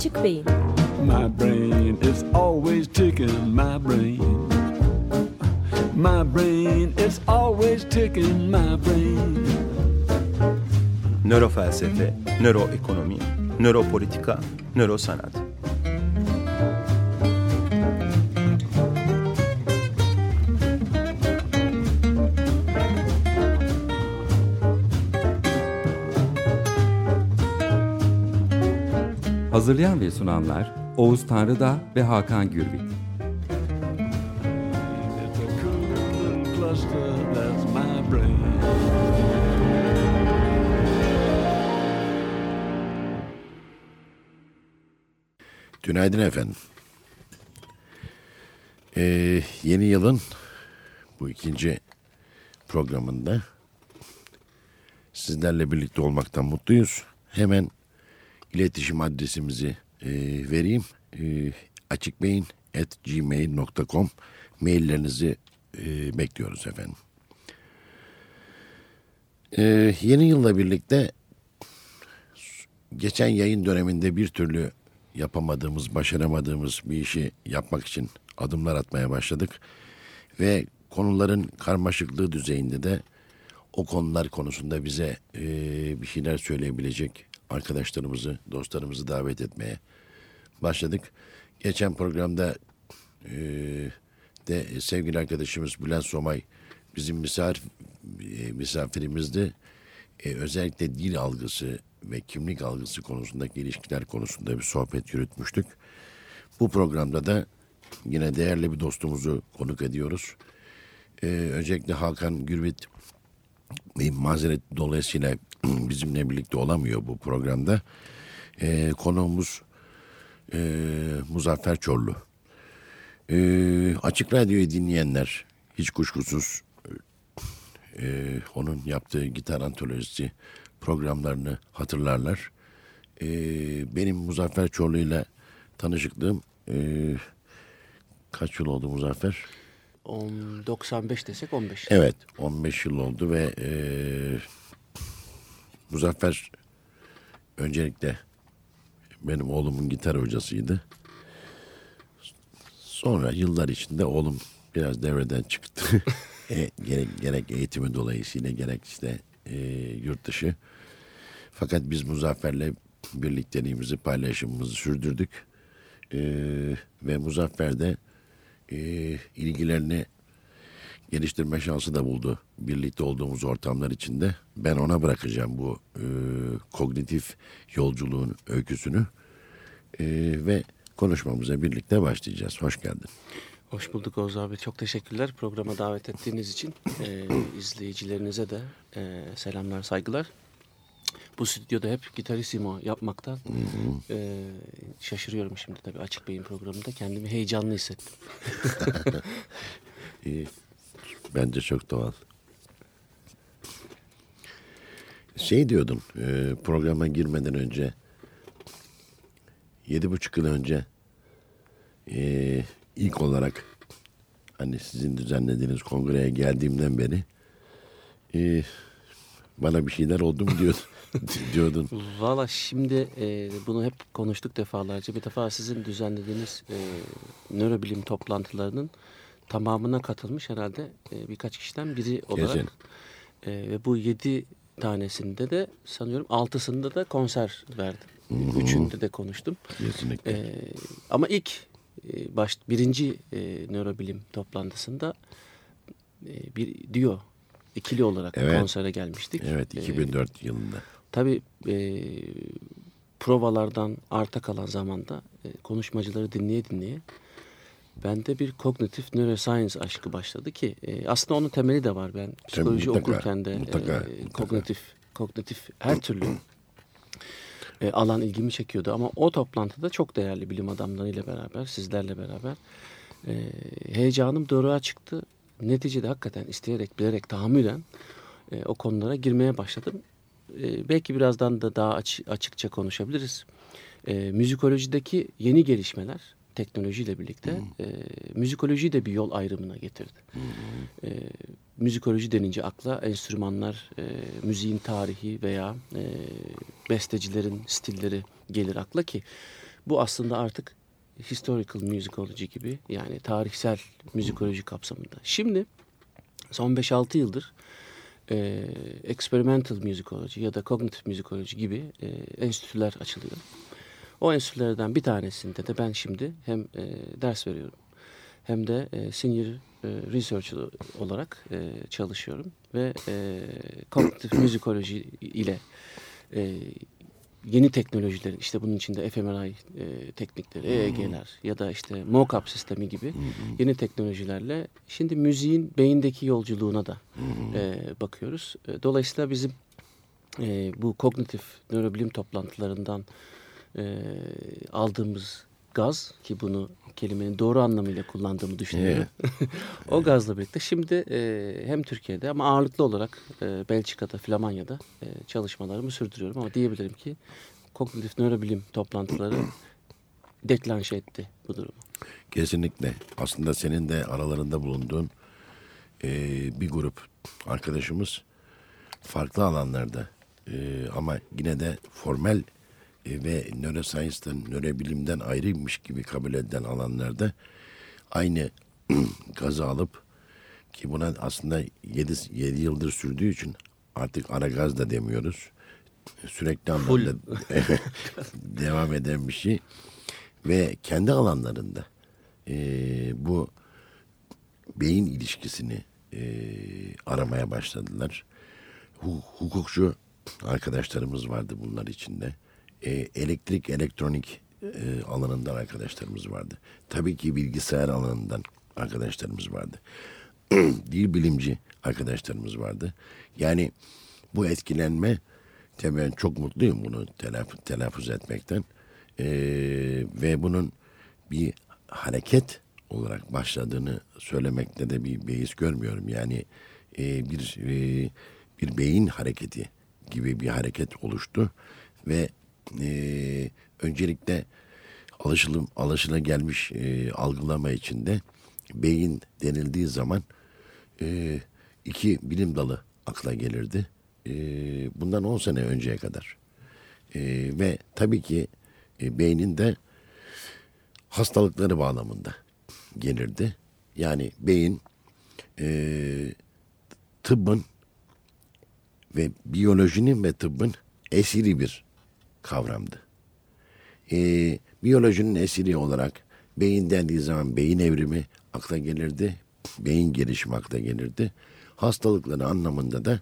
Açık Beyin My brain is always ticking, my brain. My brain is always ticking, my brain. Nörofelsefe, nöroekonomi, nöropolitika, nörosanat. Hazırlayan ve sunanlar Oğuz Tanrıdağ ve Hakan Gürbüz. Günaydın efendim. Ee, yeni yılın bu ikinci programında sizlerle birlikte olmaktan mutluyuz. Hemen iletişim adresimizi e, vereyim. E, açıkbeyin.gmail.com maillerinizi e, bekliyoruz efendim. E, yeni yılla birlikte geçen yayın döneminde bir türlü yapamadığımız, başaramadığımız bir işi yapmak için adımlar atmaya başladık. Ve konuların karmaşıklığı düzeyinde de o konular konusunda bize e, bir şeyler söyleyebilecek arkadaşlarımızı, dostlarımızı davet etmeye başladık. Geçen programda e, de sevgili arkadaşımız Bülent Somay bizim misafir, e, misafirimizdi. E, özellikle dil algısı ve kimlik algısı konusundaki ilişkiler konusunda bir sohbet yürütmüştük. Bu programda da yine değerli bir dostumuzu konuk ediyoruz. E, öncelikle Hakan Gürbüz Mazeret dolayısıyla bizimle birlikte olamıyor bu programda. E, konuğumuz e, Muzaffer Çorlu. E, Açık Radyo'yu dinleyenler hiç kuşkusuz e, onun yaptığı gitar antolojisi programlarını hatırlarlar. E, benim Muzaffer Çorlu ile tanışıklığım e, kaç yıl oldu Muzaffer? On- 95 desek 15. Evet 15 yıl oldu ve e, Muzaffer öncelikle benim oğlumun gitar hocasıydı. Sonra yıllar içinde oğlum biraz devreden çıktı. e, gerek, gerek eğitimi dolayısıyla gerek işte e, yurt dışı. Fakat biz Muzaffer'le birlikteliğimizi, paylaşımımızı sürdürdük. E, ve Muzaffer de e, ilgilerini geliştirme şansı da buldu. Birlikte olduğumuz ortamlar içinde. Ben ona bırakacağım bu e, kognitif yolculuğun öyküsünü. E, ve konuşmamıza birlikte başlayacağız. Hoş geldin. Hoş bulduk Oğuz abi. Çok teşekkürler programa davet ettiğiniz için. Ee, izleyicilerinize de e, selamlar, saygılar. Bu stüdyoda hep gitarissimo yapmaktan e, şaşırıyorum şimdi tabii Açık Bey'in programında. Kendimi heyecanlı hissettim. İyi. Bence çok doğal. Şey diyordum e, programa girmeden önce yedi buçuk yıl önce e, ilk olarak hani sizin düzenlediğiniz kongreye geldiğimden beri e, bana bir şeyler oldu mu diyordun. diyordun. Valla şimdi e, bunu hep konuştuk defalarca. Bir defa sizin düzenlediğiniz e, nörobilim toplantılarının tamamına katılmış herhalde e, birkaç kişiden biri olarak. Kesin. E, ve bu yedi tanesinde de sanıyorum altısında da konser verdim. Üçünde de konuştum. Kesinlikle. E, ama ilk e, baş, birinci e, nörobilim toplantısında e, bir diyor ikili olarak Evet. konsere gelmiştik. evet E, 2004 yılında. Tabii e, provalardan arta kalan zamanda e, konuşmacıları dinleye dinleye bende bir kognitif neuroscience aşkı başladı ki e, aslında onun temeli de var. Ben psikoloji mutlaka, okurken de mutlaka, e, mutlaka. kognitif kognitif her türlü e, alan ilgimi çekiyordu ama o toplantıda çok değerli bilim adamlarıyla beraber sizlerle beraber e, heyecanım doğruğa çıktı. Neticede hakikaten isteyerek bilerek tahammüden e, o konulara girmeye başladım. E, belki birazdan da daha aç- açıkça konuşabiliriz. E, müzikolojideki yeni gelişmeler teknolojiyle birlikte e, müzikolojiyi de bir yol ayrımına getirdi. E, müzikoloji denince akla enstrümanlar, e, müziğin tarihi veya e, bestecilerin stilleri gelir akla ki Bu aslında artık historical musicology gibi yani tarihsel müzikoloji kapsamında. Şimdi son 5-6 yıldır e, experimental musicology ya da cognitive musicology gibi e, enstitüler açılıyor. O enstitülerden bir tanesinde de ben şimdi hem e, ders veriyorum hem de e, senior e, researcher olarak e, çalışıyorum ve e, cognitive musicology ile e, yeni teknolojilerin işte bunun içinde fMRI e, teknikleri, EEG'ler ya da işte mockup sistemi gibi yeni teknolojilerle şimdi müziğin beyindeki yolculuğuna da e, bakıyoruz. E, dolayısıyla bizim e, bu kognitif nörobilim toplantılarından e, aldığımız gaz ki bunu kelimenin doğru anlamıyla kullandığımı düşünüyorum. o gazla birlikte şimdi e, hem Türkiye'de ama ağırlıklı olarak e, Belçika'da, Flamanya'da e, çalışmalarımı sürdürüyorum. Ama diyebilirim ki kognitif nörobilim toplantıları deklanşe etti bu durumu. Kesinlikle. Aslında senin de aralarında bulunduğun e, bir grup arkadaşımız farklı alanlarda e, ama yine de formel ve neuroscience'den, nörobilimden ayrıymış gibi kabul edilen alanlarda aynı gazı alıp ki buna aslında 7, 7 yıldır sürdüğü için artık ara gaz da demiyoruz. Sürekli anlamda devam eden bir şey. Ve kendi alanlarında e, bu beyin ilişkisini e, aramaya başladılar. Hu- hukukçu arkadaşlarımız vardı bunlar içinde. E, elektrik, elektronik e, alanından arkadaşlarımız vardı. Tabii ki bilgisayar alanından arkadaşlarımız vardı. Dil bilimci arkadaşlarımız vardı. Yani bu etkilenme tabii ben çok mutluyum bunu telaffuz, telaffuz etmekten. E, ve bunun bir hareket olarak başladığını söylemekte de bir beis görmüyorum. Yani e, bir e, bir beyin hareketi gibi bir hareket oluştu ve e, öncelikle alışılım alışıla gelmiş e, algılama içinde beyin denildiği zaman e, iki bilim dalı akla gelirdi. E, bundan 10 sene önceye kadar. E, ve tabii ki e, beynin de hastalıkları bağlamında gelirdi. Yani beyin e, tıbbın ve biyolojinin ve tıbbın esiri bir kavramdı. E, biyolojinin esiri olarak beyin dendiği zaman beyin evrimi akla gelirdi. Beyin gelişimi akla gelirdi. Hastalıkları anlamında da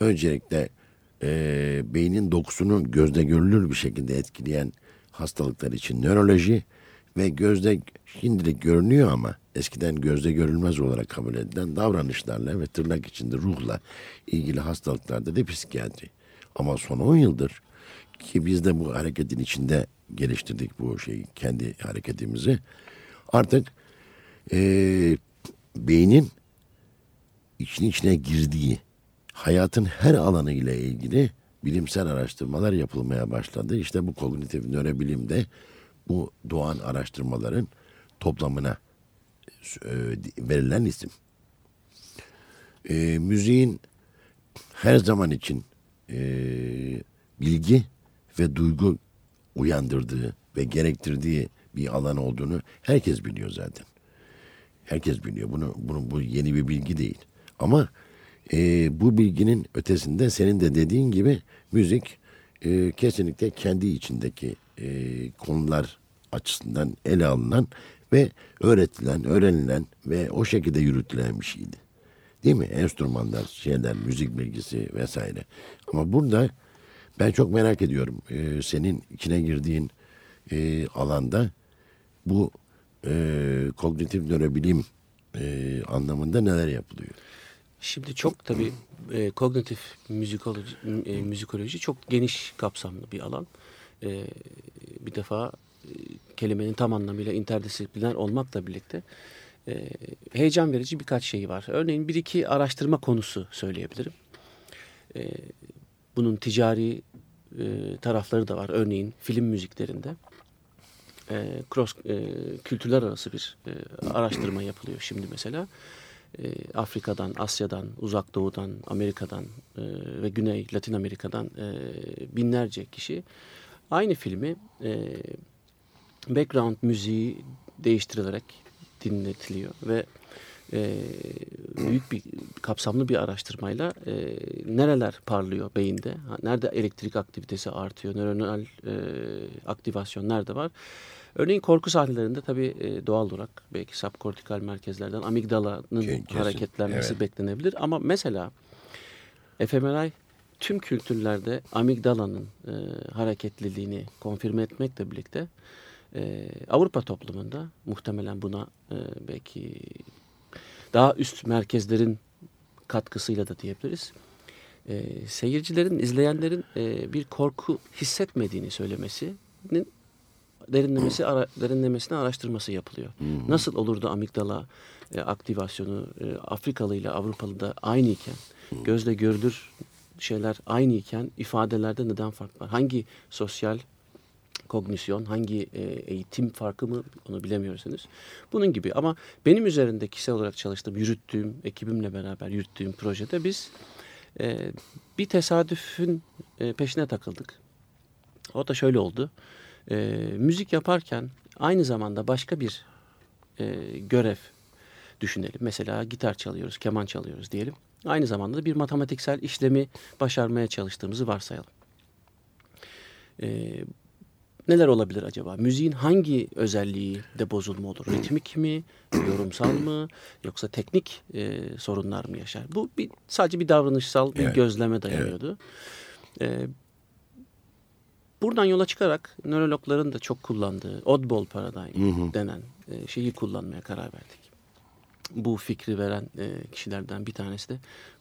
öncelikle e, beynin dokusunu gözde görülür bir şekilde etkileyen hastalıklar için nöroloji ve gözde şimdilik görünüyor ama eskiden gözde görülmez olarak kabul edilen davranışlarla ve tırnak içinde ruhla ilgili hastalıklarda da psikiyatri. Ama son 10 yıldır ki biz de bu hareketin içinde geliştirdik bu şeyi kendi hareketimizi. Artık e, beynin için içine girdiği hayatın her alanı ile ilgili bilimsel araştırmalar yapılmaya başladı. İşte bu kognitif nörobilimde bu doğan araştırmaların toplamına e, verilen isim. E, müziğin her zaman için e, bilgi ve duygu uyandırdığı ve gerektirdiği bir alan olduğunu herkes biliyor zaten. Herkes biliyor. Bunu, bunu bu yeni bir bilgi değil. Ama e, bu bilginin ötesinde senin de dediğin gibi müzik e, kesinlikle kendi içindeki e, konular açısından ele alınan ve öğretilen, öğrenilen ve o şekilde yürütülen bir şeydi. Değil mi? Enstrümanlar, şeyler, müzik bilgisi vesaire. Ama burada ben çok merak ediyorum. E, senin içine girdiğin e, alanda bu e, kognitif nörobilim e, anlamında neler yapılıyor? Şimdi çok tabii e, kognitif müzikoloji, e, müzikoloji çok geniş kapsamlı bir alan. E, bir defa e, kelimenin tam anlamıyla interdisipliner olmakla birlikte e, heyecan verici birkaç şey var. Örneğin bir iki araştırma konusu söyleyebilirim. E, bunun ticari e, tarafları da var. Örneğin film müziklerinde e, cross e, kültürler arası bir e, araştırma yapılıyor şimdi mesela. E, Afrika'dan, Asya'dan, Uzak Doğu'dan, Amerika'dan e, ve Güney Latin Amerika'dan e, binlerce kişi aynı filmi e, background müziği değiştirilerek dinletiliyor ve e, büyük bir kapsamlı bir araştırmayla e, nereler parlıyor beyinde, nerede elektrik aktivitesi artıyor, nöronal e, aktivasyon nerede var. Örneğin korku sahnelerinde tabii e, doğal olarak belki subkortikal merkezlerden amigdalanın Ke- kesin, hareketlenmesi evet. beklenebilir. Ama mesela fMRI tüm kültürlerde amigdalanın e, hareketliliğini konfirme etmekle birlikte e, Avrupa toplumunda muhtemelen buna e, belki daha üst merkezlerin katkısıyla da diyebiliriz. E, seyircilerin, izleyenlerin e, bir korku hissetmediğini söylemesinin derinlemesi ara, derinlemesine araştırması yapılıyor. Nasıl olurdu amigdala e, aktivasyonu e, Afrikalı ile Avrupalı da aynı iken, gözle görülür şeyler aynı iken ifadelerde neden fark var? Hangi sosyal kognisyon, hangi e, eğitim farkı mı onu bilemiyoruz henüz. Bunun gibi ama benim üzerinde kişisel olarak çalıştığım, yürüttüğüm, ekibimle beraber yürüttüğüm projede biz e, bir tesadüfün e, peşine takıldık. O da şöyle oldu. E, müzik yaparken aynı zamanda başka bir e, görev düşünelim. Mesela gitar çalıyoruz, keman çalıyoruz diyelim. Aynı zamanda da bir matematiksel işlemi başarmaya çalıştığımızı varsayalım. E, neler olabilir acaba? Müziğin hangi özelliği de bozulma olur? Ritmik mi, yorumsal mı, yoksa teknik e, sorunlar mı yaşar? Bu bir, sadece bir davranışsal bir Evet, gözleme dayanıyordu. E, buradan yola çıkarak nörologların da çok kullandığı oddball paradigm denen e, şeyi kullanmaya karar verdik. Bu fikri veren e, kişilerden bir tanesi de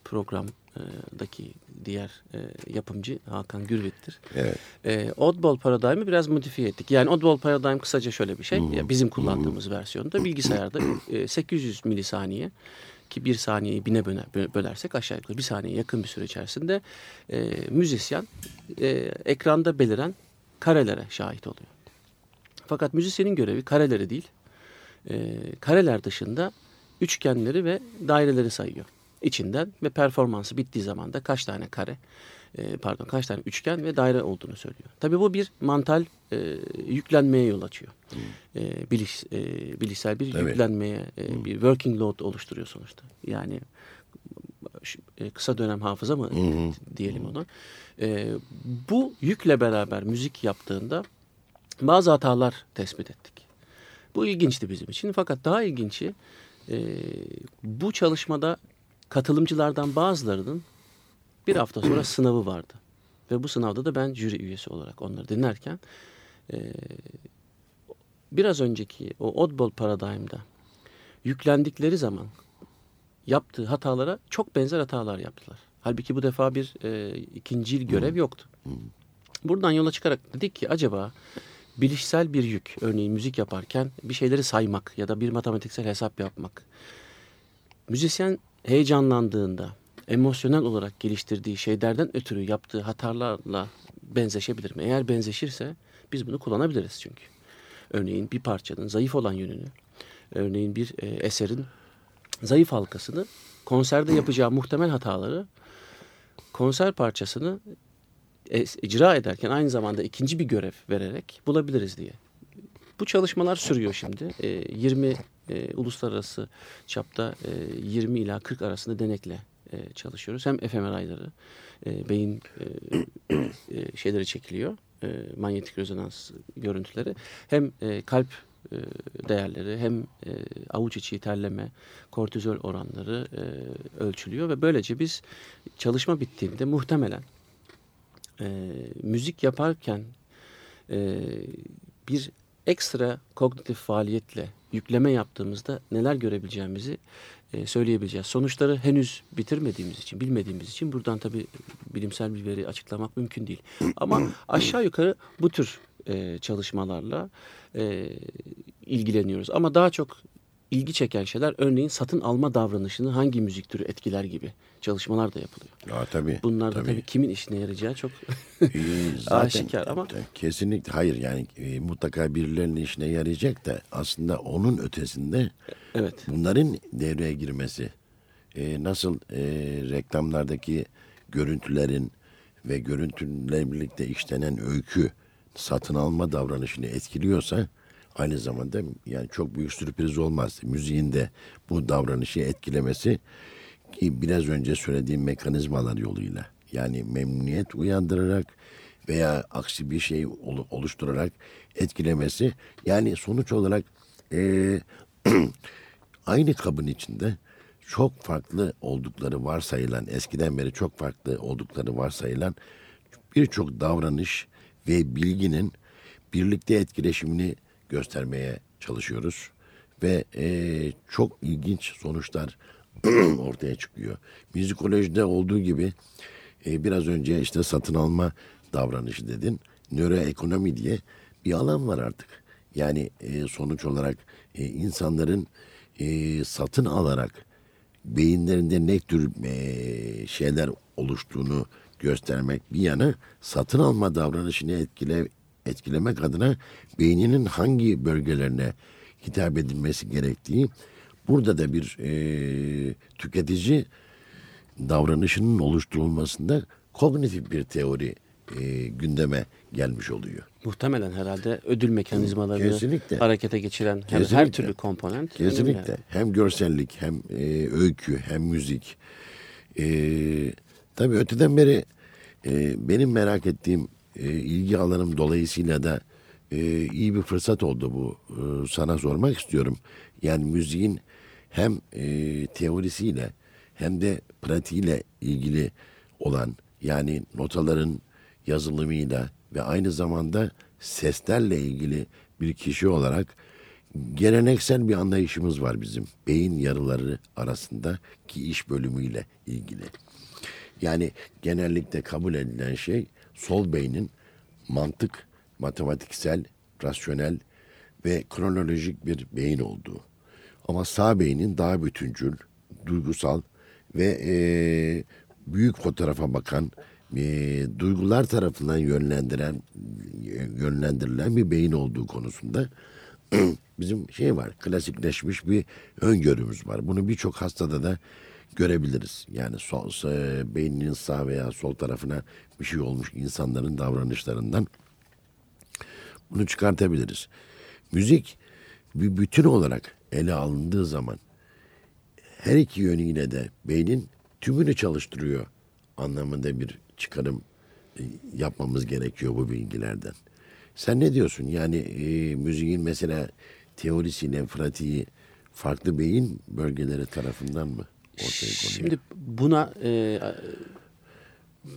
programdaki diğer e, yapımcı Hakan Gürvit'tir. Evet. E, oddball paradigm'i biraz modifiye ettik. Yani oddball paradigm kısaca şöyle bir şey. Ya bizim kullandığımız versiyonda bilgisayarda e, 800 milisaniye ki bir saniyeyi bine böler, bö- bölersek aşağı yukarı bir saniye yakın bir süre içerisinde e, müzisyen e, ekranda beliren karelere şahit oluyor. Fakat müzisyenin görevi kareleri değil, e, kareler dışında üçgenleri ve daireleri sayıyor içinden ve performansı bittiği zaman da kaç tane kare e, pardon kaç tane üçgen ve daire olduğunu söylüyor. Tabii bu bir mantal e, yüklenmeye yol açıyor. E, biliş, e, bilişsel bir Evet. yüklenmeye e, bir working load oluşturuyor sonuçta. Yani e, kısa dönem hafıza mı diyelim ona. E, bu yükle beraber müzik yaptığında bazı hatalar tespit ettik. Bu ilginçti bizim için. Fakat daha ilginci e, bu çalışmada katılımcılardan bazılarının bir hafta sonra sınavı vardı. Ve bu sınavda da ben jüri üyesi olarak onları dinlerken e, biraz önceki o oddball paradigm'da yüklendikleri zaman yaptığı hatalara çok benzer hatalar yaptılar. Halbuki bu defa bir e, ikincil görev yoktu. Buradan yola çıkarak dedik ki acaba bilişsel bir yük, örneğin müzik yaparken bir şeyleri saymak ya da bir matematiksel hesap yapmak. Müzisyen heyecanlandığında, emosyonel olarak geliştirdiği şeylerden ötürü yaptığı hatalarla benzeşebilir mi? Eğer benzeşirse biz bunu kullanabiliriz çünkü. Örneğin bir parçanın zayıf olan yönünü, örneğin bir e, eserin zayıf halkasını, konserde yapacağı muhtemel hataları konser parçasını icra ederken aynı zamanda ikinci bir görev vererek bulabiliriz diye. Bu çalışmalar sürüyor şimdi. E, 20 e, uluslararası çapta e, 20 ila 40 arasında denekle e, çalışıyoruz. Hem fMRI'ları, e, beyin e, e, şeyleri çekiliyor, e, manyetik rezonans görüntüleri, hem e, kalp e, değerleri, hem e, avuç içi terleme, kortizol oranları e, ölçülüyor ve böylece biz çalışma bittiğinde muhtemelen e, müzik yaparken e, bir ekstra kognitif faaliyetle yükleme yaptığımızda neler görebileceğimizi e, söyleyebileceğiz. Sonuçları henüz bitirmediğimiz için, bilmediğimiz için buradan tabii bilimsel bir veri açıklamak mümkün değil. Ama aşağı yukarı bu tür e, çalışmalarla e, ilgileniyoruz. Ama daha çok ilgi çeken şeyler örneğin satın alma davranışını hangi müzik türü etkiler gibi çalışmalar da yapılıyor. Aa, tabii. Bunlar da tabii, kimin işine yarayacağı çok Ee, zaten aşikar ama kesinlikle hayır yani e, mutlaka birilerinin işine yarayacak da aslında onun ötesinde evet. bunların devreye girmesi e, nasıl e, reklamlardaki görüntülerin ve görüntülerle birlikte işlenen öykü satın alma davranışını etkiliyorsa aynı zamanda yani çok büyük sürpriz olmaz. Müziğin de bu davranışı etkilemesi ki biraz önce söylediğim mekanizmalar yoluyla yani memnuniyet uyandırarak veya aksi bir şey olu- oluşturarak etkilemesi yani sonuç olarak eee, aynı kabın içinde çok farklı oldukları varsayılan eskiden beri çok farklı oldukları varsayılan birçok davranış ve bilginin birlikte etkileşimini göstermeye çalışıyoruz ve eee, çok ilginç sonuçlar ortaya çıkıyor. Müzikolojide olduğu gibi e, biraz önce işte satın alma davranışı dedin. Nöroekonomi diye bir alan var artık. Yani e, sonuç olarak e, insanların e, satın alarak beyinlerinde ne tür e, şeyler oluştuğunu göstermek bir yana satın alma davranışını etkile etkilemek adına beyninin hangi bölgelerine hitap edilmesi gerektiği burada da bir e, tüketici davranışının oluşturulmasında kognitif bir teori e, gündeme gelmiş oluyor. Muhtemelen herhalde ödül mekanizmalarını Kesinlikle. harekete geçiren her, her Kesinlikle. türlü komponent. Kesinlikle. yani. Hem görsellik hem e, öykü hem müzik. E, tabii öteden beri e, benim merak ettiğim e, ilgi alanım dolayısıyla da e, iyi bir fırsat oldu bu. E, sana sormak istiyorum. Yani müziğin hem e, teorisiyle hem de pratiğiyle ilgili olan yani notaların yazılımıyla ve aynı zamanda seslerle ilgili bir kişi olarak geleneksel bir anlayışımız var bizim. Beyin yarıları arasında ki iş bölümüyle ilgili. Yani genellikle kabul edilen şey sol beynin mantık, matematiksel, rasyonel ve kronolojik bir beyin olduğu. Ama sağ beynin daha bütüncül, duygusal ve eee, büyük fotoğrafa bakan, eee, duygular tarafından yönlendiren yönlendirilen bir beyin olduğu konusunda bizim şey var, klasikleşmiş bir öngörümüz var. Bunu birçok hastada da görebiliriz. Yani sol, sa- beyninin sağ veya sol tarafına bir şey olmuş insanların davranışlarından bunu çıkartabiliriz. Müzik bir bütün olarak ele alındığı zaman her iki yönüyle de beynin tümünü çalıştırıyor anlamında bir çıkarım e, yapmamız gerekiyor bu bilgilerden. Sen ne diyorsun? Yani e, müziğin mesela teorisiyle pratiği farklı beyin bölgeleri tarafından mı ortaya konuyor? Şimdi buna e,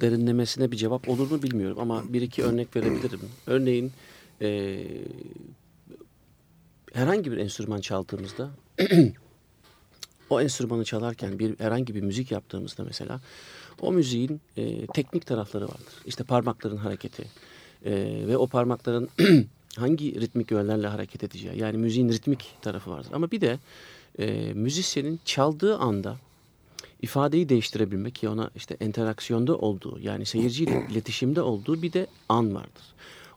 derinlemesine bir cevap olur mu bilmiyorum ama bir iki örnek verebilirim. Örneğin e, herhangi bir enstrüman çaldığımızda o enstrümanı çalarken bir herhangi bir müzik yaptığımızda mesela o müziğin e, teknik tarafları vardır. İşte parmakların hareketi e, ve o parmakların hangi ritmik yönlerle hareket edeceği. Yani müziğin ritmik tarafı vardır. Ama bir de e, müzisyenin çaldığı anda ifadeyi değiştirebilmek ki ona işte interaksiyonda olduğu yani seyirciyle iletişimde olduğu bir de an vardır.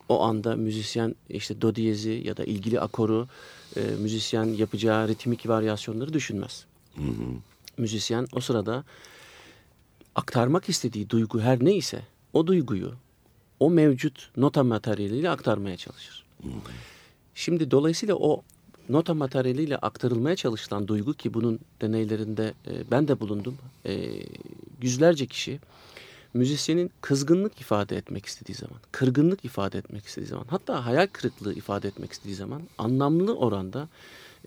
O anda müzisyen işte do diyezi ya da ilgili akoru e, müzisyen yapacağı ritmik varyasyonları düşünmez. Müzisyen o sırada aktarmak istediği duygu her neyse o duyguyu o mevcut nota materyaliyle aktarmaya çalışır. Şimdi dolayısıyla o nota materyaliyle aktarılmaya çalışılan duygu ki bunun deneylerinde e, ben de bulundum. E, yüzlerce kişi müzisyenin kızgınlık ifade etmek istediği zaman, kırgınlık ifade etmek istediği zaman, hatta hayal kırıklığı ifade etmek istediği zaman anlamlı oranda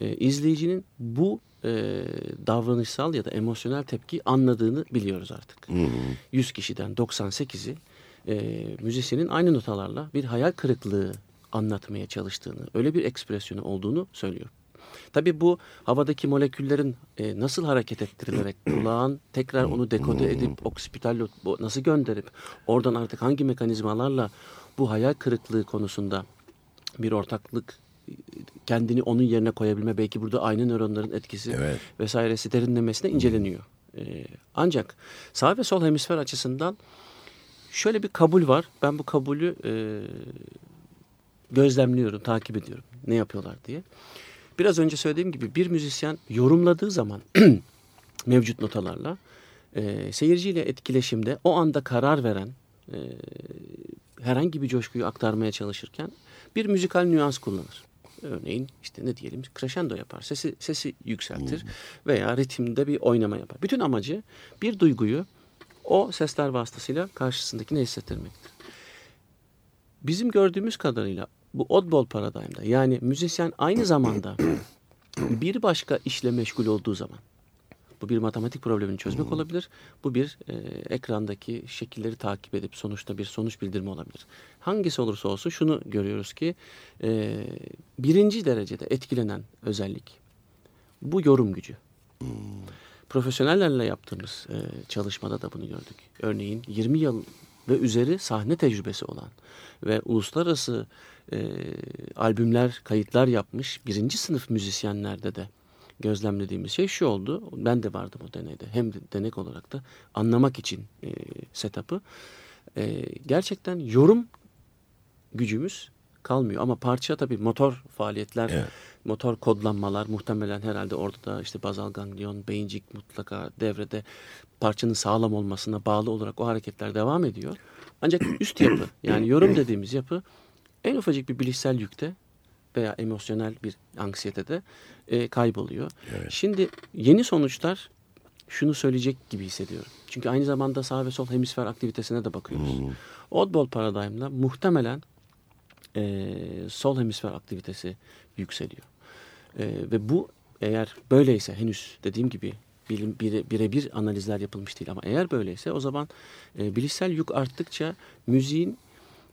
e, izleyicinin bu e, davranışsal ya da emosyonel tepki anladığını biliyoruz artık. 100 kişiden 98'i e, müzisyenin aynı notalarla bir hayal kırıklığı anlatmaya çalıştığını, öyle bir ekspresyonu olduğunu söylüyor. Tabii bu havadaki moleküllerin e, nasıl hareket ettirilerek kulağın tekrar onu dekode edip oksipital lo- nasıl gönderip oradan artık hangi mekanizmalarla bu hayal kırıklığı konusunda bir ortaklık kendini onun yerine koyabilme belki burada aynı nöronların etkisi Evet. vesairesi derinlemesine inceleniyor. E, ancak sağ ve sol hemisfer açısından şöyle bir kabul var. Ben bu kabulü e, gözlemliyorum, takip ediyorum. Ne yapıyorlar diye. Biraz önce söylediğim gibi bir müzisyen yorumladığı zaman mevcut notalarla e, seyirciyle etkileşimde o anda karar veren e, herhangi bir coşkuyu aktarmaya çalışırken bir müzikal nüans kullanır. Örneğin işte ne diyelim crescendo yapar. Sesi sesi yükseltir veya ritimde bir oynama yapar. Bütün amacı bir duyguyu o sesler vasıtasıyla karşısındakine hissettirmektir. Bizim gördüğümüz kadarıyla bu oddball paradigm'da yani müzisyen aynı zamanda bir başka işle meşgul olduğu zaman bu bir matematik problemini çözmek olabilir. Bu bir e, ekrandaki şekilleri takip edip sonuçta bir sonuç bildirme olabilir. Hangisi olursa olsun şunu görüyoruz ki e, birinci derecede etkilenen özellik bu yorum gücü. Profesyonellerle yaptığımız e, çalışmada da bunu gördük. Örneğin 20 yıl ve üzeri sahne tecrübesi olan ve uluslararası e, albümler, kayıtlar yapmış birinci sınıf müzisyenlerde de gözlemlediğimiz şey şu oldu. Ben de vardım o deneyde. Hem de denek olarak da anlamak için e, setup'ı. E, gerçekten yorum gücümüz kalmıyor. Ama parça tabii motor faaliyetler, Evet. Motor kodlanmalar muhtemelen herhalde orada da işte bazal ganglion, beyincik mutlaka devrede parçanın sağlam olmasına bağlı olarak o hareketler devam ediyor. Ancak üst yapı yani yorum dediğimiz yapı en ufacık bir bilişsel yükte veya emosyonel bir anksiyetede e, kayboluyor. Şimdi yeni sonuçlar şunu söyleyecek gibi hissediyorum. Çünkü aynı zamanda sağ ve sol hemisfer aktivitesine de bakıyoruz. Oddball paradigm'da muhtemelen e, sol hemisfer aktivitesi yükseliyor. E, ve bu eğer böyleyse henüz dediğim gibi bilim bire- birebir analizler yapılmış değil ama eğer böyleyse o zaman e, bilişsel yük arttıkça müziğin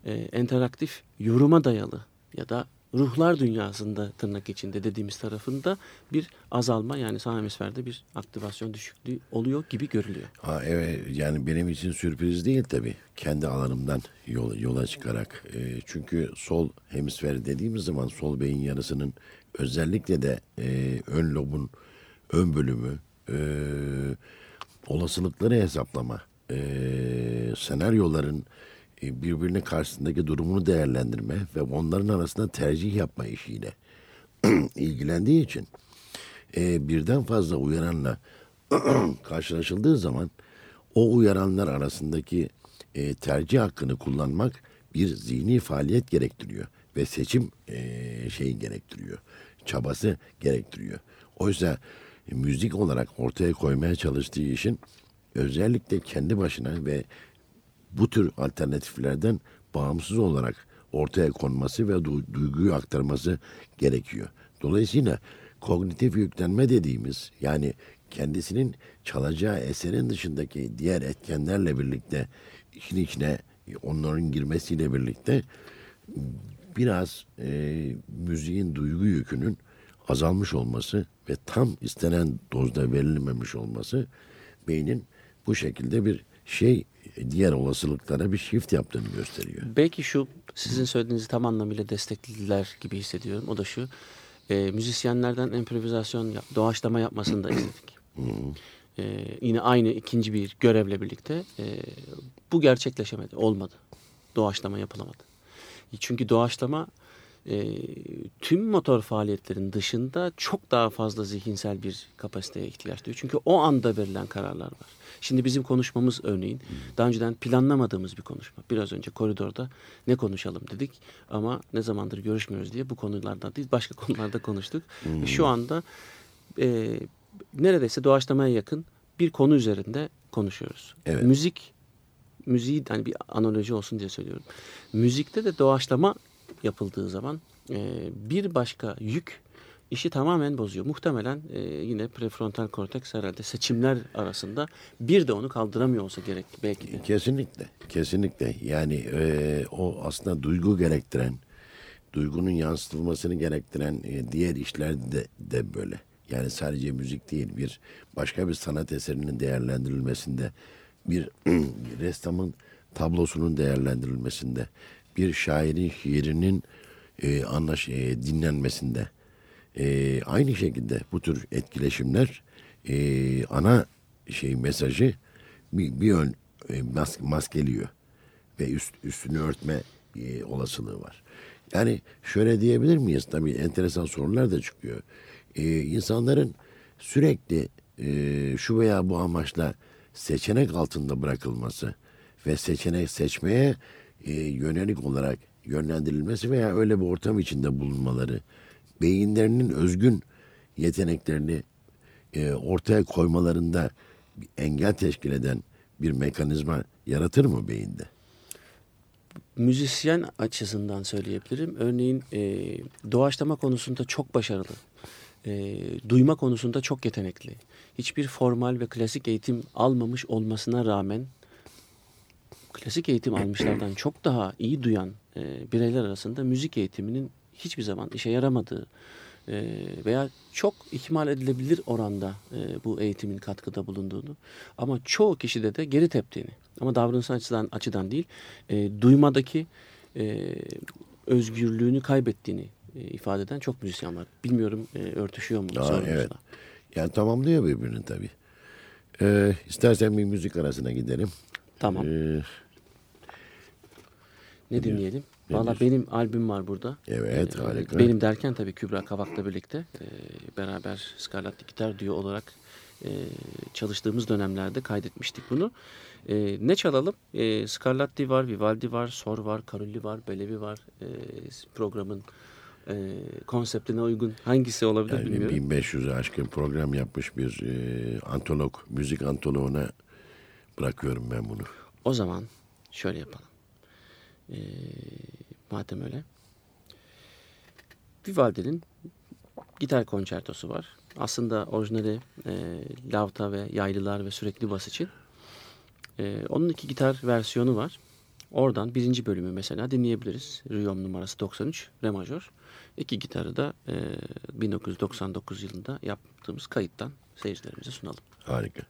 e, interaktif yoruma dayalı ya da ruhlar dünyasında tırnak içinde dediğimiz tarafında bir azalma yani sağ hemisferde bir aktivasyon düşüklüğü oluyor gibi görülüyor. Ha, evet yani benim için sürpriz değil tabii. Kendi alanımdan yola, yola çıkarak. E, çünkü sol hemisfer dediğimiz zaman sol beyin yarısının özellikle de e, ön lobun ön bölümü e, olasılıkları hesaplama, e, senaryoların e, birbirine karşısındaki durumunu değerlendirme ve onların arasında tercih yapma işiyle ilgilendiği için e, birden fazla uyaranla karşılaşıldığı zaman o uyaranlar arasındaki e, tercih hakkını kullanmak bir zihni faaliyet gerektiriyor ve seçim e, şeyi gerektiriyor, çabası gerektiriyor. Oysa e, müzik olarak ortaya koymaya çalıştığı işin özellikle kendi başına ve bu tür alternatiflerden bağımsız olarak ortaya konması ve du- duyguyu aktarması gerekiyor. Dolayısıyla kognitif yüklenme dediğimiz yani kendisinin çalacağı eserin dışındaki diğer etkenlerle birlikte işin içine onların girmesiyle birlikte biraz e, müziğin duygu yükünün azalmış olması ve tam istenen dozda verilmemiş olması beynin bu şekilde bir şey diğer olasılıklara bir shift yaptığını gösteriyor. Belki şu sizin söylediğinizi tam anlamıyla desteklediler gibi hissediyorum. O da şu. E, müzisyenlerden improvizasyon, yap, doğaçlama yapmasını da istedik. E, yine aynı ikinci bir görevle birlikte e, bu gerçekleşemedi, olmadı. Doğaçlama yapılamadı. Çünkü doğaçlama e, tüm motor faaliyetlerin dışında çok daha fazla zihinsel bir kapasiteye ihtiyaç duyuyor. Çünkü o anda verilen kararlar var. Şimdi bizim konuşmamız örneğin daha önceden planlamadığımız bir konuşma. Biraz önce koridorda ne konuşalım dedik ama ne zamandır görüşmüyoruz diye bu konulardan değil başka konularda konuştuk. Şu anda e, neredeyse doğaçlamaya yakın bir konu üzerinde konuşuyoruz. Evet. Müzik müziği hani bir analoji olsun diye söylüyorum. Müzikte de doğaçlama yapıldığı zaman e, bir başka yük işi tamamen bozuyor. Muhtemelen e, yine prefrontal korteks herhalde seçimler arasında bir de onu kaldıramıyor olsa gerek belki de. Kesinlikle, kesinlikle. Yani e, o aslında duygu gerektiren, duygunun yansıtılmasını gerektiren e, diğer işler de, de böyle. Yani sadece müzik değil, bir başka bir sanat eserinin değerlendirilmesinde, bir ressamın tablosunun değerlendirilmesinde, bir şairin şiirinin e, anlaş, e, dinlenmesinde, e, aynı şekilde bu tür etkileşimler e, ana şey mesajı bir, bir ön e, mas, maskeliyor ve üst, üstünü örtme e, olasılığı var. Yani şöyle diyebilir miyiz? Tabii enteresan sorular da çıkıyor. E, insanların sürekli e, şu veya bu amaçla seçenek altında bırakılması ve seçenek seçmeye e, yönelik olarak yönlendirilmesi veya öyle bir ortam içinde bulunmaları beyinlerinin özgün yeteneklerini e, ortaya koymalarında engel teşkil eden bir mekanizma yaratır mı beyinde? müzisyen açısından söyleyebilirim. Örneğin e, doğaçlama konusunda çok başarılı. E, duyma konusunda çok yetenekli. Hiçbir formal ve klasik eğitim almamış olmasına rağmen klasik eğitim almışlardan çok daha iyi duyan e, bireyler arasında müzik eğitiminin hiçbir zaman işe yaramadığı e, veya çok ihmal edilebilir oranda e, bu eğitimin katkıda bulunduğunu ama çoğu kişide de geri teptiğini ama davranışsal açıdan, açıdan değil e, duymadaki e, özgürlüğünü kaybettiğini e, ifade eden çok müzisyen var. Bilmiyorum e, örtüşüyor mu? Aa, evet. Yani tamamlıyor birbirini tabii. Ee, istersen bir müzik arasına gidelim. Tamam. Ee, ne dinleyelim? ne Valla diyorsun? benim albüm var burada. evet Ee, harika. Benim derken tabii Kübra Kavak'la birlikte e, beraber Scarlatti Gitar Duo olarak e, çalıştığımız dönemlerde kaydetmiştik bunu. E, ne çalalım? E, Scarlatti var, Vivaldi var, Sor var, Carulli var, Belevi var. E, programın e, konseptine uygun hangisi olabilir Yani bilmiyorum. 1500'e aşkın program yapmış bir e, antolog, müzik antoloğuna bırakıyorum ben bunu. O zaman şöyle yapalım. E, madem öyle. Vivaldi'nin gitar konçertosu var. Aslında orijinali e, lavta ve yaylılar ve sürekli bas için. E, onun iki gitar versiyonu var. Oradan birinci bölümü mesela dinleyebiliriz. Riyom numarası 93, re majör. İki gitarı da e, 1999 yılında yaptığımız kayıttan seyircilerimize sunalım. Harika.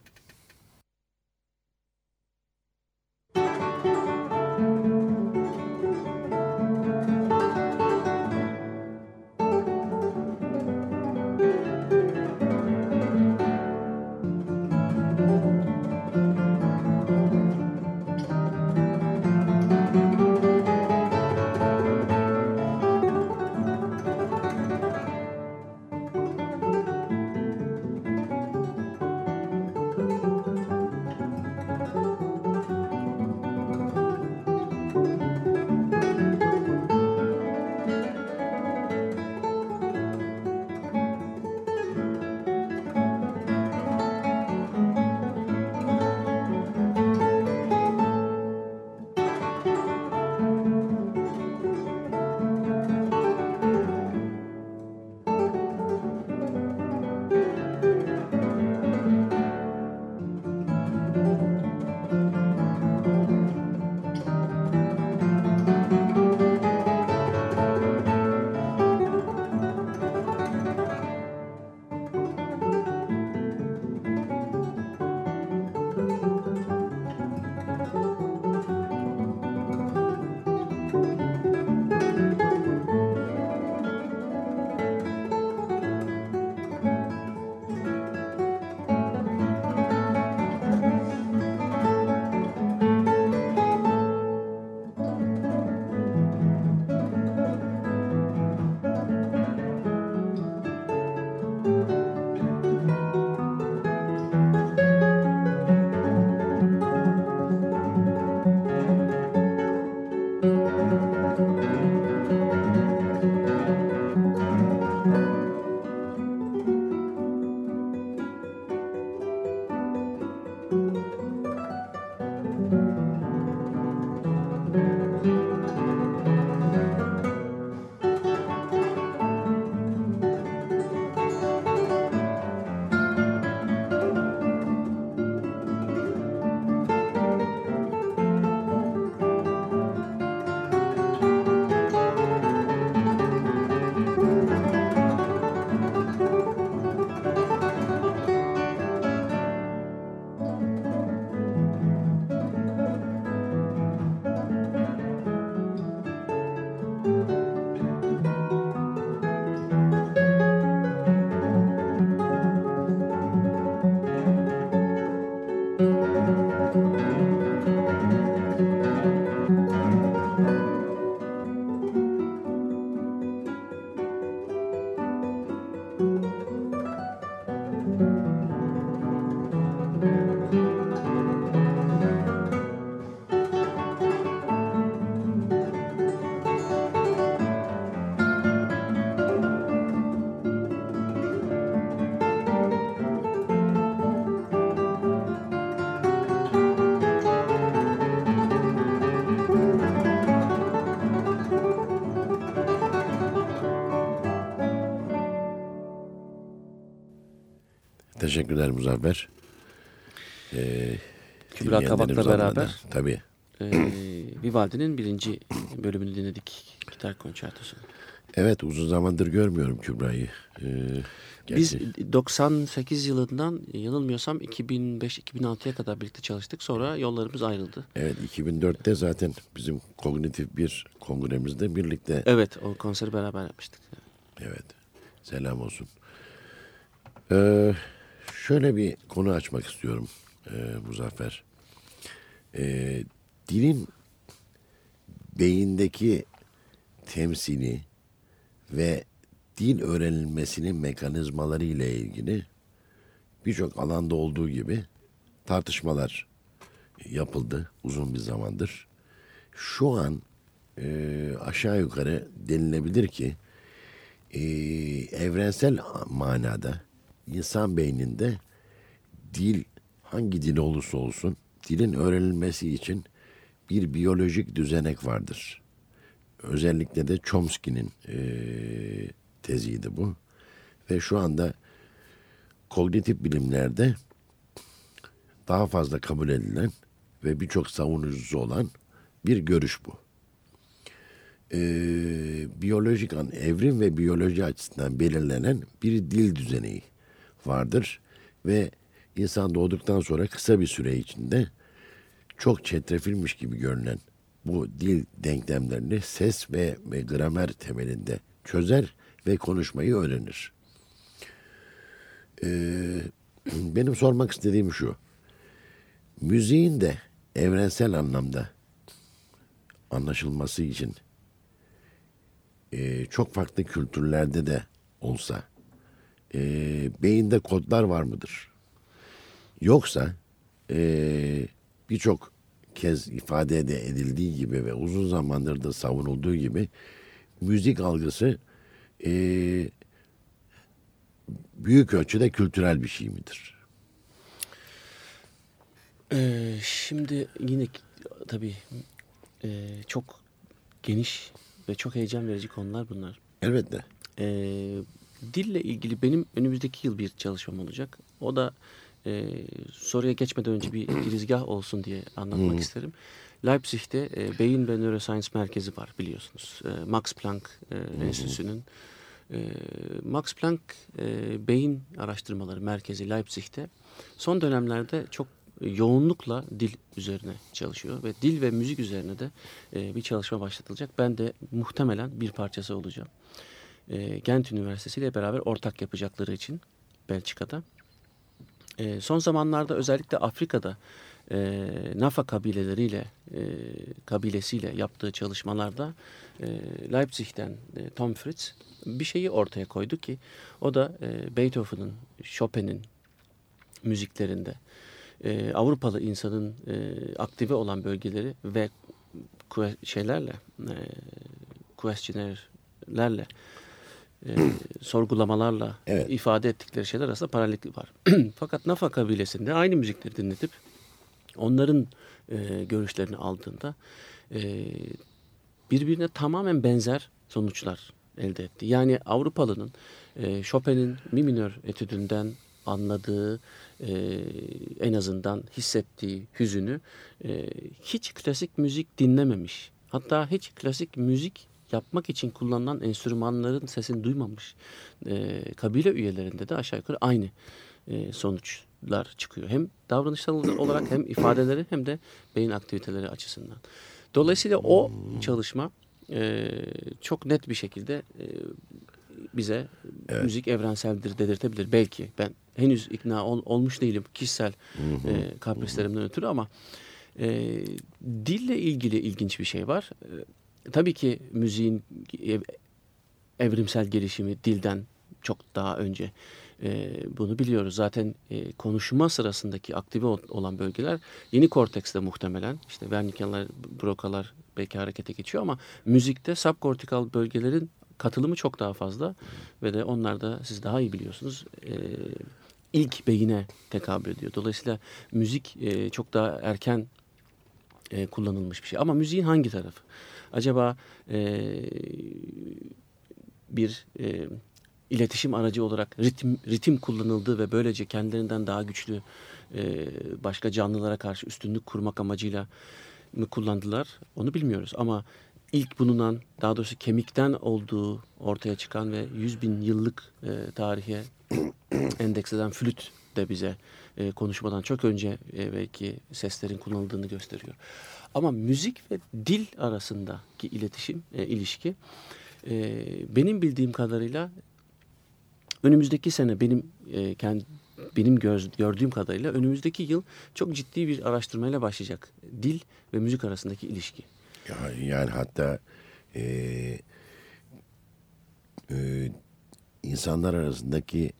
Teşekkürler Muzaffer. Ee, Kübra Kabak'la beraber. Tabii. Ee, Vivaldi'nin birinci bölümünü dinledik gitar konçertosunu. Evet uzun zamandır görmüyorum Kübra'yı. Ee, Biz gerçi- 98 yılından yanılmıyorsam 2005-2006'ya kadar birlikte çalıştık. Sonra yollarımız ayrıldı. Evet 2004'te zaten bizim kognitif bir kongremizde birlikte Evet o konseri beraber yapmıştık. Evet. Selam olsun. Ee, şöyle bir konu açmak istiyorum e, Muzaffer. Ee, dilin beyindeki temsili ve dil öğrenilmesinin mekanizmaları ile ilgili birçok alanda olduğu gibi tartışmalar yapıldı uzun bir zamandır. Şu an e, aşağı yukarı denilebilir ki e, evrensel manada insan beyninde dil hangi dil olursa olsun dilin öğrenilmesi için bir biyolojik düzenek vardır. Özellikle de Chomsky'nin e, teziydi bu. Ve şu anda kognitif bilimlerde daha fazla kabul edilen ve birçok savunucusu olan bir görüş bu e, biyolojik an evrim ve biyoloji açısından belirlenen bir dil düzeneği vardır ve insan doğduktan sonra kısa bir süre içinde çok çetrefilmiş gibi görünen bu dil denklemlerini ses ve, ve gramer temelinde çözer ve konuşmayı öğrenir. Ee, benim sormak istediğim şu. Müziğin de evrensel anlamda anlaşılması için e, çok farklı kültürlerde de olsa e, beyinde kodlar var mıdır? Yoksa e, birçok kez ifade de edildiği gibi ve uzun zamandır da savunulduğu gibi müzik algısı e, büyük ölçüde kültürel bir şey midir? Ee, şimdi yine tabii e, çok geniş ve çok heyecan verici konular bunlar. Elbette. Ee, dille ilgili benim önümüzdeki yıl bir çalışmam olacak. O da e, soruya geçmeden önce bir girizgah olsun diye anlatmak isterim. Leipzig'te e, Beyin ve Neuroscience Merkezi var biliyorsunuz. E, Max Planck e, Enstitüsü'nün. E, Max Planck e, Beyin Araştırmaları Merkezi Leipzig'te son dönemlerde çok yoğunlukla dil üzerine çalışıyor ve dil ve müzik üzerine de e, bir çalışma başlatılacak. Ben de muhtemelen bir parçası olacağım. E, Gent Üniversitesi ile beraber ortak yapacakları için Belçika'da. E, son zamanlarda özellikle Afrika'da e, Nafa kabileleriyle e, kabilesiyle yaptığı çalışmalarda e, Leipzig'ten e, Tom Fritz bir şeyi ortaya koydu ki o da e, Beethoven'ın, Chopin'in müziklerinde e, Avrupalı insanın e, aktive olan bölgeleri ve şeylerle e, questionnair'lerle e, sorgulamalarla Evet. ifade ettikleri şeyler arasında paralellik var. Fakat Nafa kabilesinde aynı müzikleri dinletip onların e, görüşlerini aldığında e, birbirine tamamen benzer sonuçlar elde etti. Yani Avrupalının e, Chopin'in mi minör etüdünden anladığı e, en azından hissettiği hüzünü e, hiç klasik müzik dinlememiş. Hatta hiç klasik müzik yapmak için kullanılan enstrümanların sesini duymamış e, kabile üyelerinde de aşağı yukarı aynı e, sonuçlar çıkıyor. Hem davranışsal olarak hem ifadeleri hem de beyin aktiviteleri açısından. Dolayısıyla o çalışma e, çok net bir şekilde e, bize müzik evrenseldir dedirtebilir. Belki ben henüz ikna ol- olmuş değilim kişisel e, kaprislerimden ötürü ama e, dille ilgili ilginç bir şey var. E, tabii ki müziğin ev- evrimsel gelişimi dilden çok daha önce e, bunu biliyoruz. Zaten e, konuşma sırasındaki aktive ol- olan bölgeler yeni kortekste muhtemelen işte Wernicke'ler, Broca'lar belki harekete geçiyor ama müzikte subkortikal bölgelerin katılımı çok daha fazla ve de onlar da siz daha iyi biliyorsunuz e, ilk beyine tekabül ediyor. Dolayısıyla müzik e, çok daha erken e, kullanılmış bir şey. Ama müziğin hangi tarafı? Acaba e, bir e, iletişim aracı olarak ritim ritim kullanıldığı ve böylece kendilerinden daha güçlü e, başka canlılara karşı üstünlük kurmak amacıyla mı kullandılar onu bilmiyoruz ama ilk bulunan daha doğrusu kemikten olduğu ortaya çıkan ve 100 bin yıllık e, tarihe endeks eden flüt de bize e, konuşmadan çok önce e, belki seslerin kullanıldığını gösteriyor. Ama müzik ve dil arasındaki iletişim, e, ilişki e, benim bildiğim kadarıyla önümüzdeki sene benim e, kendi benim göz, gördüğüm kadarıyla önümüzdeki yıl çok ciddi bir araştırmayla başlayacak. Dil ve müzik arasındaki ilişki. Ya, yani hatta e, e, insanlar arasındaki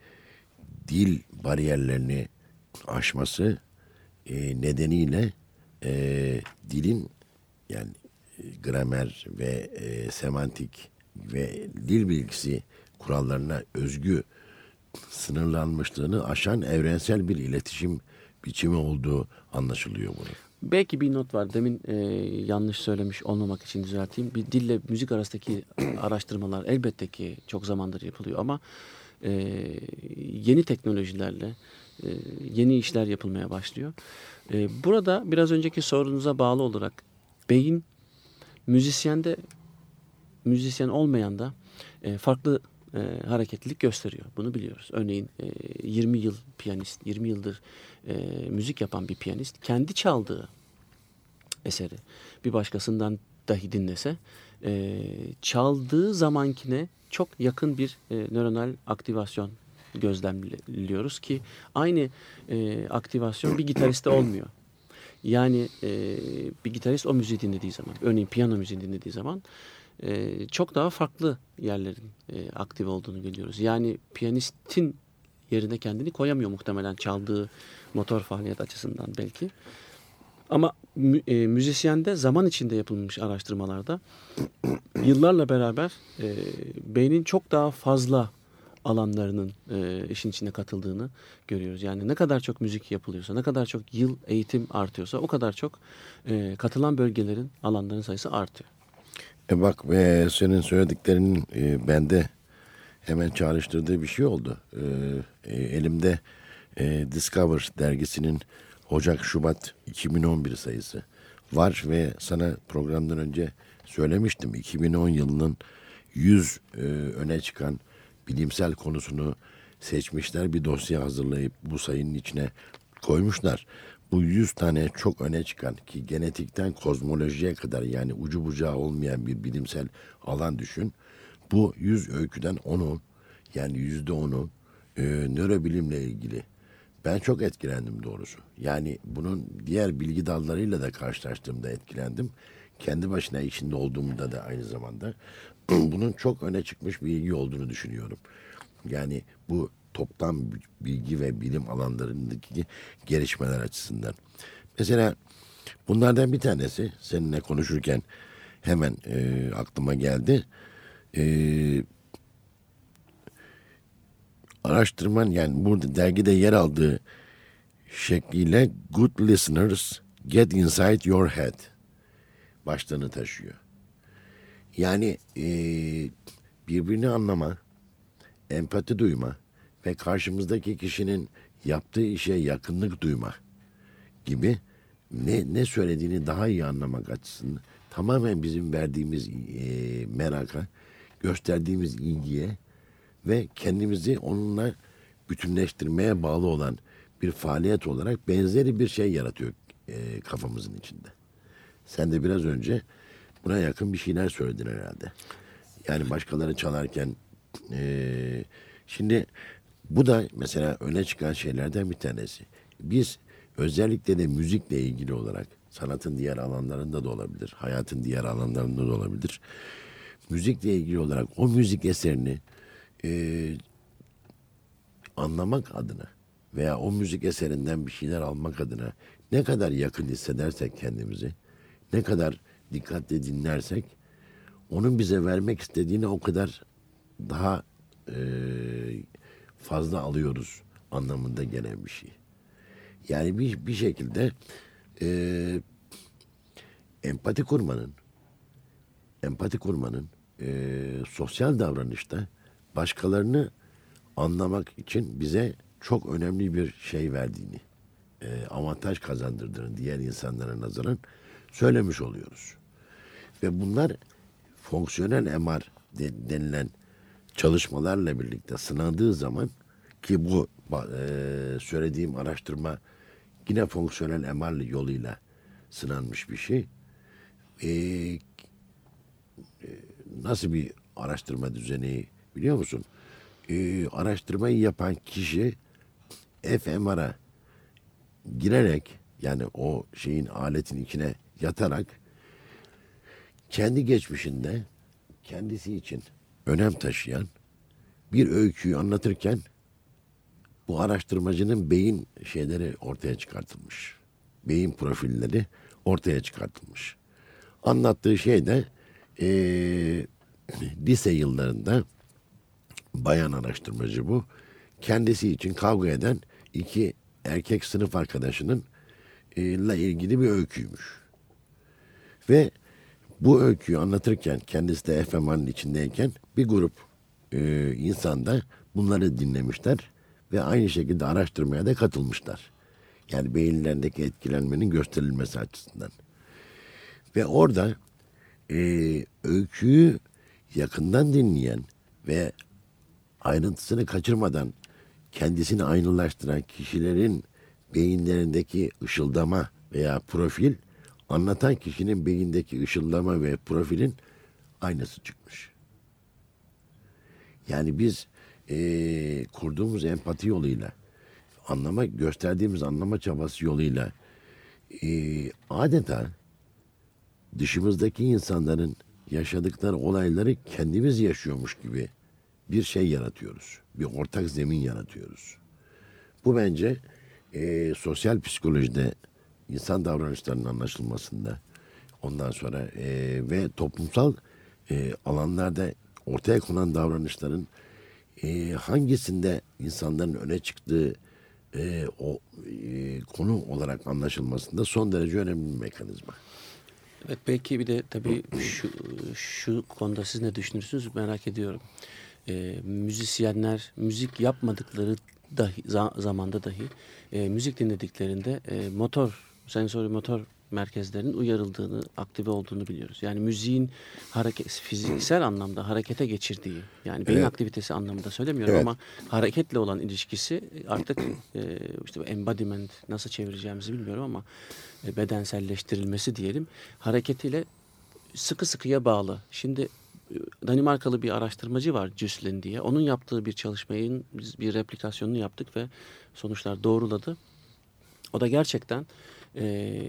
dil bariyerlerini aşması e, nedeniyle e, dilin yani e, gramer ve e, semantik ve dil bilgisi kurallarına özgü sınırlanmışlığını aşan evrensel bir iletişim biçimi olduğu anlaşılıyor bunun. Belki bir not var. Demin e, yanlış söylemiş olmamak için düzelteyim. Bir dille müzik arasındaki araştırmalar elbette ki çok zamandır yapılıyor ama e, yeni teknolojilerle yeni işler yapılmaya başlıyor. E, burada biraz önceki sorunuza bağlı olarak beyin müzisyende müzisyen olmayan da e, farklı e, hareketlilik gösteriyor. Bunu biliyoruz. Örneğin e, 20 yıl piyanist, 20 yıldır e, müzik yapan bir piyanist kendi çaldığı eseri bir başkasından dahi dinlese e, çaldığı zamankine çok yakın bir e, nöronal aktivasyon gözlemliyoruz ki aynı e, aktivasyon bir gitariste olmuyor. Yani e, bir gitarist o müziği dinlediği zaman, örneğin piyano müziği dinlediği zaman e, çok daha farklı yerlerin e, aktif olduğunu görüyoruz. Yani piyanistin yerine kendini koyamıyor muhtemelen çaldığı motor faaliyet açısından belki. Ama e, müzisyende zaman içinde yapılmış araştırmalarda yıllarla beraber e, beynin çok daha fazla alanlarının e, işin içine katıldığını görüyoruz. Yani ne kadar çok müzik yapılıyorsa, ne kadar çok yıl eğitim artıyorsa o kadar çok e, katılan bölgelerin alanların sayısı artıyor. E bak ve senin söylediklerinin e, bende hemen çağrıştırdığı bir şey oldu. E, e, elimde e, Discover dergisinin Ocak-Şubat 2011 sayısı var ve sana programdan önce söylemiştim. 2010 yılının 100 e, öne çıkan bilimsel konusunu seçmişler. Bir dosya hazırlayıp bu sayının içine koymuşlar. Bu 100 tane çok öne çıkan ki genetikten kozmolojiye kadar yani ucu bucağı olmayan bir bilimsel alan düşün. Bu 100 öyküden 10'u yani yüzde onu e, nörobilimle ilgili. Ben çok etkilendim doğrusu. Yani bunun diğer bilgi dallarıyla da karşılaştığımda etkilendim. Kendi başına içinde olduğumda da aynı zamanda bunun çok öne çıkmış bir ilgi olduğunu düşünüyorum. Yani bu toplam bilgi ve bilim alanlarındaki gelişmeler açısından. Mesela bunlardan bir tanesi seninle konuşurken hemen e, aklıma geldi. E, araştırman yani burada dergide yer aldığı şekliyle Good Listeners Get Inside Your Head başlığını taşıyor. Yani e, birbirini anlama, empati duyma ve karşımızdaki kişinin yaptığı işe yakınlık duyma gibi ne ne söylediğini daha iyi anlamak açısından tamamen bizim verdiğimiz e, meraka, gösterdiğimiz ilgiye ve kendimizi onunla bütünleştirmeye bağlı olan bir faaliyet olarak benzeri bir şey yaratıyor e, kafamızın içinde. Sen de biraz önce buna yakın bir şeyler söyledin herhalde. Yani başkaları çalarken e, şimdi bu da mesela öne çıkan şeylerden bir tanesi. Biz özellikle de müzikle ilgili olarak sanatın diğer alanlarında da olabilir, hayatın diğer alanlarında da olabilir. Müzikle ilgili olarak o müzik eserini e, anlamak adına veya o müzik eserinden bir şeyler almak adına ne kadar yakın hissedersek kendimizi, ne kadar dikkatle dinlersek onun bize vermek istediğini o kadar daha e, fazla alıyoruz anlamında gelen bir şey. Yani bir, bir şekilde e, empati kurmanın empati kurmanın e, sosyal davranışta başkalarını anlamak için bize çok önemli bir şey verdiğini, e, avantaj kazandırdığını diğer insanlara nazaran söylemiş oluyoruz. Ve bunlar fonksiyonel MR de- denilen çalışmalarla birlikte sınandığı zaman ki bu e, söylediğim araştırma yine fonksiyonel MR yoluyla sınanmış bir şey. E, e, nasıl bir araştırma düzeni biliyor musun? E, araştırmayı yapan kişi fMR'a girerek yani o şeyin aletin içine yatarak kendi geçmişinde kendisi için önem taşıyan bir öyküyü anlatırken bu araştırmacının beyin şeyleri ortaya çıkartılmış. Beyin profilleri ortaya çıkartılmış. Anlattığı şey de eee, lise yıllarında bayan araştırmacı bu. Kendisi için kavga eden iki erkek sınıf arkadaşının e, ile ilgili bir öyküymüş. Ve bu öyküyü anlatırken kendisi de FMA'nın içindeyken bir grup e, insan da bunları dinlemişler ve aynı şekilde araştırmaya da katılmışlar. Yani beyinlerindeki etkilenmenin gösterilmesi açısından. Ve orada e, öyküyü yakından dinleyen ve ayrıntısını kaçırmadan kendisini aynılaştıran kişilerin beyinlerindeki ışıldama veya profil anlatan kişinin beyindeki ışıldama ve profilin aynısı çıkmış. Yani biz eee, kurduğumuz empati yoluyla anlama gösterdiğimiz anlama çabası yoluyla eee, adeta dışımızdaki insanların yaşadıkları olayları kendimiz yaşıyormuş gibi bir şey yaratıyoruz. Bir ortak zemin yaratıyoruz. Bu bence eee, sosyal psikolojide insan davranışlarının anlaşılmasında ondan sonra eee, ve toplumsal eee, alanlarda ortaya konan davranışların eee, hangisinde insanların öne çıktığı eee, o eee, konu olarak anlaşılmasında son derece önemli bir mekanizma. Evet belki bir de tabii şu, şu konuda siz ne düşünürsünüz merak ediyorum. Ee, müzisyenler müzik yapmadıkları dahi za- zamanda dahi e, müzik dinlediklerinde e, motor sensori motor merkezlerinin uyarıldığını, aktive olduğunu biliyoruz. Yani müziğin hareket fiziksel anlamda harekete geçirdiği yani beyin Evet. aktivitesi anlamında söylemiyorum Evet. ama hareketle olan ilişkisi artık e, işte embodiment nasıl çevireceğimizi bilmiyorum ama e, bedenselleştirilmesi diyelim hareketiyle sıkı sıkıya bağlı. Şimdi e, Danimarkalı bir araştırmacı var Cüslin diye. Onun yaptığı bir çalışmayın biz bir replikasyonunu yaptık ve sonuçlar doğruladı. O da gerçekten e,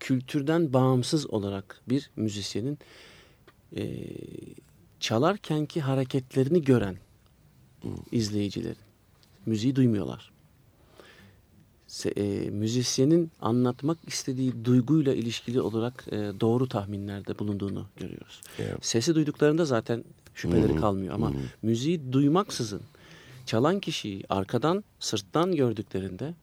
kültürden bağımsız olarak bir müzisyenin e, çalarkenki hareketlerini gören izleyicilerin müziği duymuyorlar. Se, e, müzisyenin anlatmak istediği duyguyla ilişkili olarak e, doğru tahminlerde bulunduğunu görüyoruz. Evet. Sesi duyduklarında zaten şüpheleri kalmıyor ama müziği duymaksızın çalan kişiyi arkadan sırttan gördüklerinde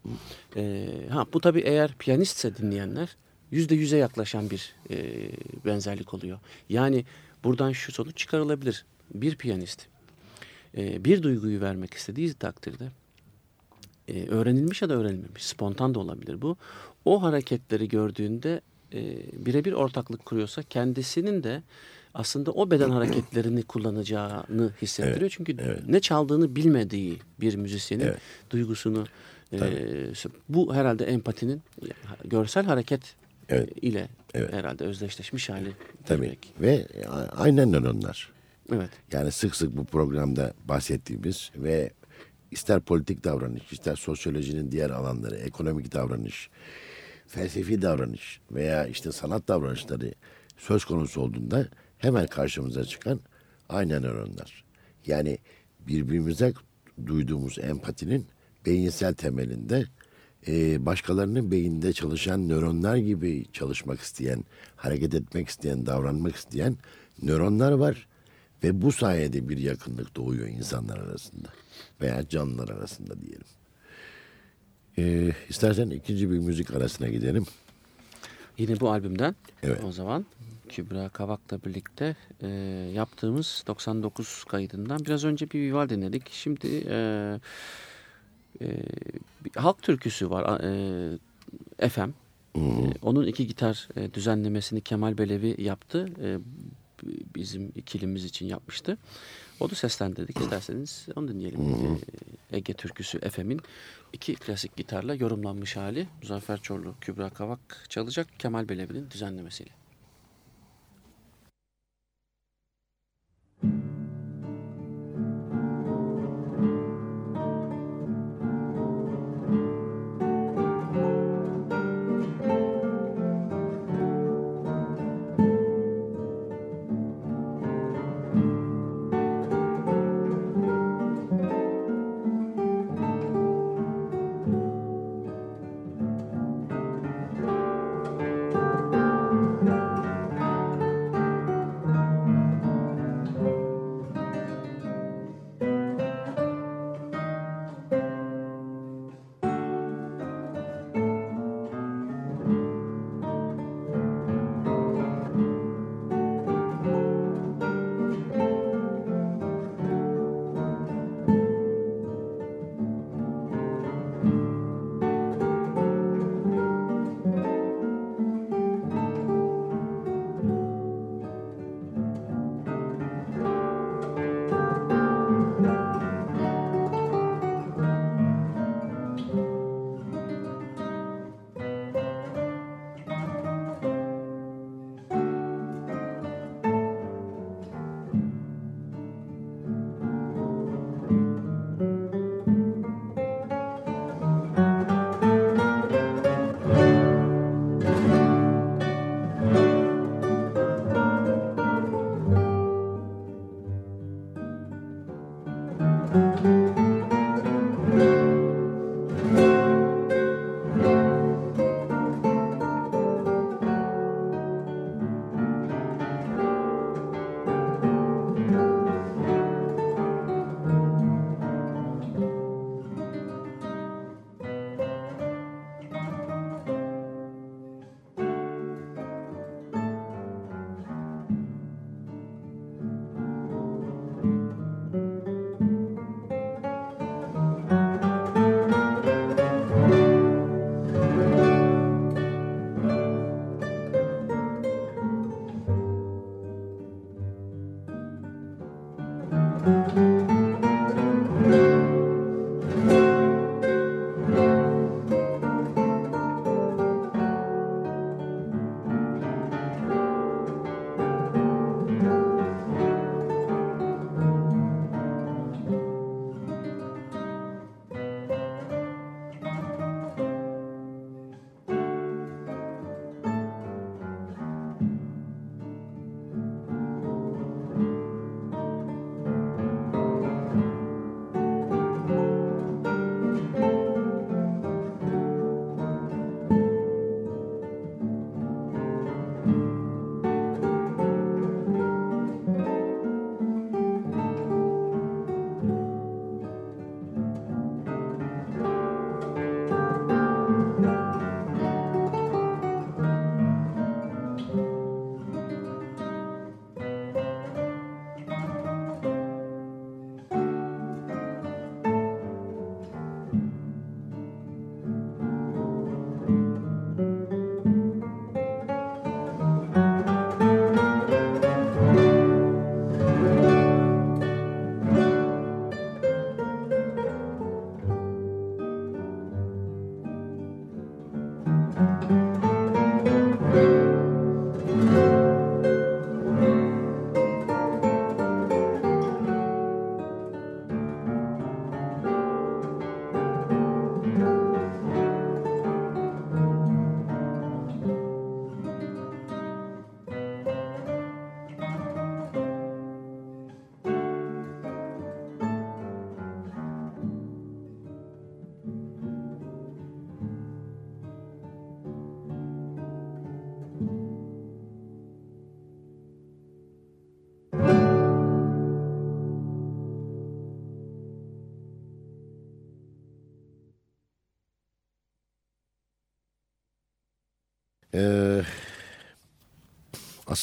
e, ha bu tabii eğer piyanistse dinleyenler yüzde yüze yaklaşan bir e, benzerlik oluyor. Yani buradan şu sonuç çıkarılabilir. Bir piyanist e, bir duyguyu vermek istediği takdirde e, öğrenilmiş ya da öğrenilmemiş, spontan da olabilir bu. O hareketleri gördüğünde e, birebir ortaklık kuruyorsa kendisinin de aslında o beden hareketlerini kullanacağını hissettiriyor. Çünkü ne çaldığını bilmediği bir müzisyenin Evet. duygusunu e, bu herhalde empatinin görsel hareket Evet. ile Evet. herhalde özdeşleşmiş hali. Tabii. demek. Ve a- aynen nöronlar. Evet. Yani sık sık bu programda bahsettiğimiz ve ister politik davranış, ister sosyolojinin diğer alanları, ekonomik davranış, felsefi davranış veya işte sanat davranışları söz konusu olduğunda hemen karşımıza çıkan aynen nöronlar. Yani birbirimize duyduğumuz empatinin beyinsel temelinde e, başkalarının beyinde çalışan nöronlar gibi çalışmak isteyen, hareket etmek isteyen, davranmak isteyen nöronlar var. Ve bu sayede bir yakınlık doğuyor insanlar arasında veya canlılar arasında diyelim. Ee, istersen ikinci bir müzik arasına gidelim. Yine bu albümden Evet. o zaman Kübra Kavak'la birlikte e, yaptığımız 99 kaydından biraz önce bir vival dinledik. Şimdi e, e, bir halk türküsü var e, FM. E, onun iki gitar e, düzenlemesini Kemal Belevi yaptı. E, bizim ikilimiz için yapmıştı. O da seslendirdik. İsterseniz onu dinleyelim. E, Ege Türküsü FM'in iki klasik gitarla yorumlanmış hali. Muzaffer Çorlu, Kübra Kavak çalacak. Kemal Belevi'nin düzenlemesiyle.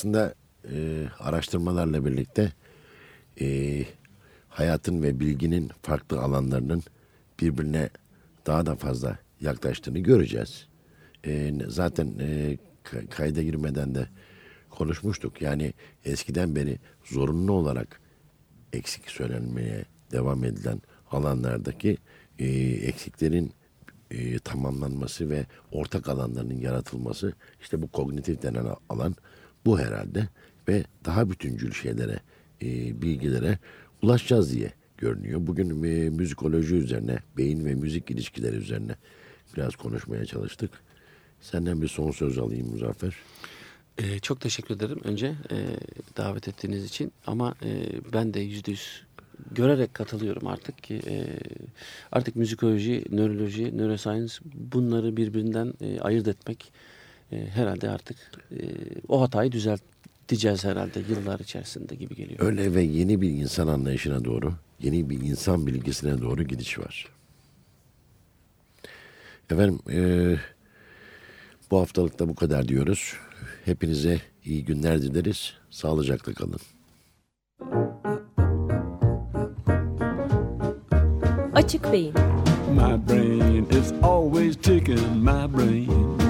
Aslında e, araştırmalarla birlikte e, hayatın ve bilginin farklı alanlarının birbirine daha da fazla yaklaştığını göreceğiz. E, zaten e, ka- kayda girmeden de konuşmuştuk. Yani eskiden beri zorunlu olarak eksik söylenmeye devam edilen alanlardaki e, eksiklerin e, tamamlanması ve ortak alanlarının yaratılması işte bu kognitif denen alan bu herhalde ve daha bütüncül şeylere e, bilgilere ulaşacağız diye görünüyor. Bugün e, müzikoloji üzerine, beyin ve müzik ilişkileri üzerine biraz konuşmaya çalıştık. Senden bir son söz alayım Muzaffer. Ee, çok teşekkür ederim önce e, davet ettiğiniz için ama e, ben de yüzde yüz görerek katılıyorum artık ki e, artık müzikoloji, nöroloji, neuroscience bunları birbirinden e, ayırt etmek e, herhalde artık e, o hatayı düzelteceğiz herhalde yıllar içerisinde gibi geliyor. Öyle ve yeni bir insan anlayışına doğru, yeni bir insan bilgisine doğru gidiş var. Efendim, e, bu haftalık da bu kadar diyoruz. Hepinize iyi günler dileriz. Sağlıcakla kalın. Açık Beyin My brain is always ticking, my brain.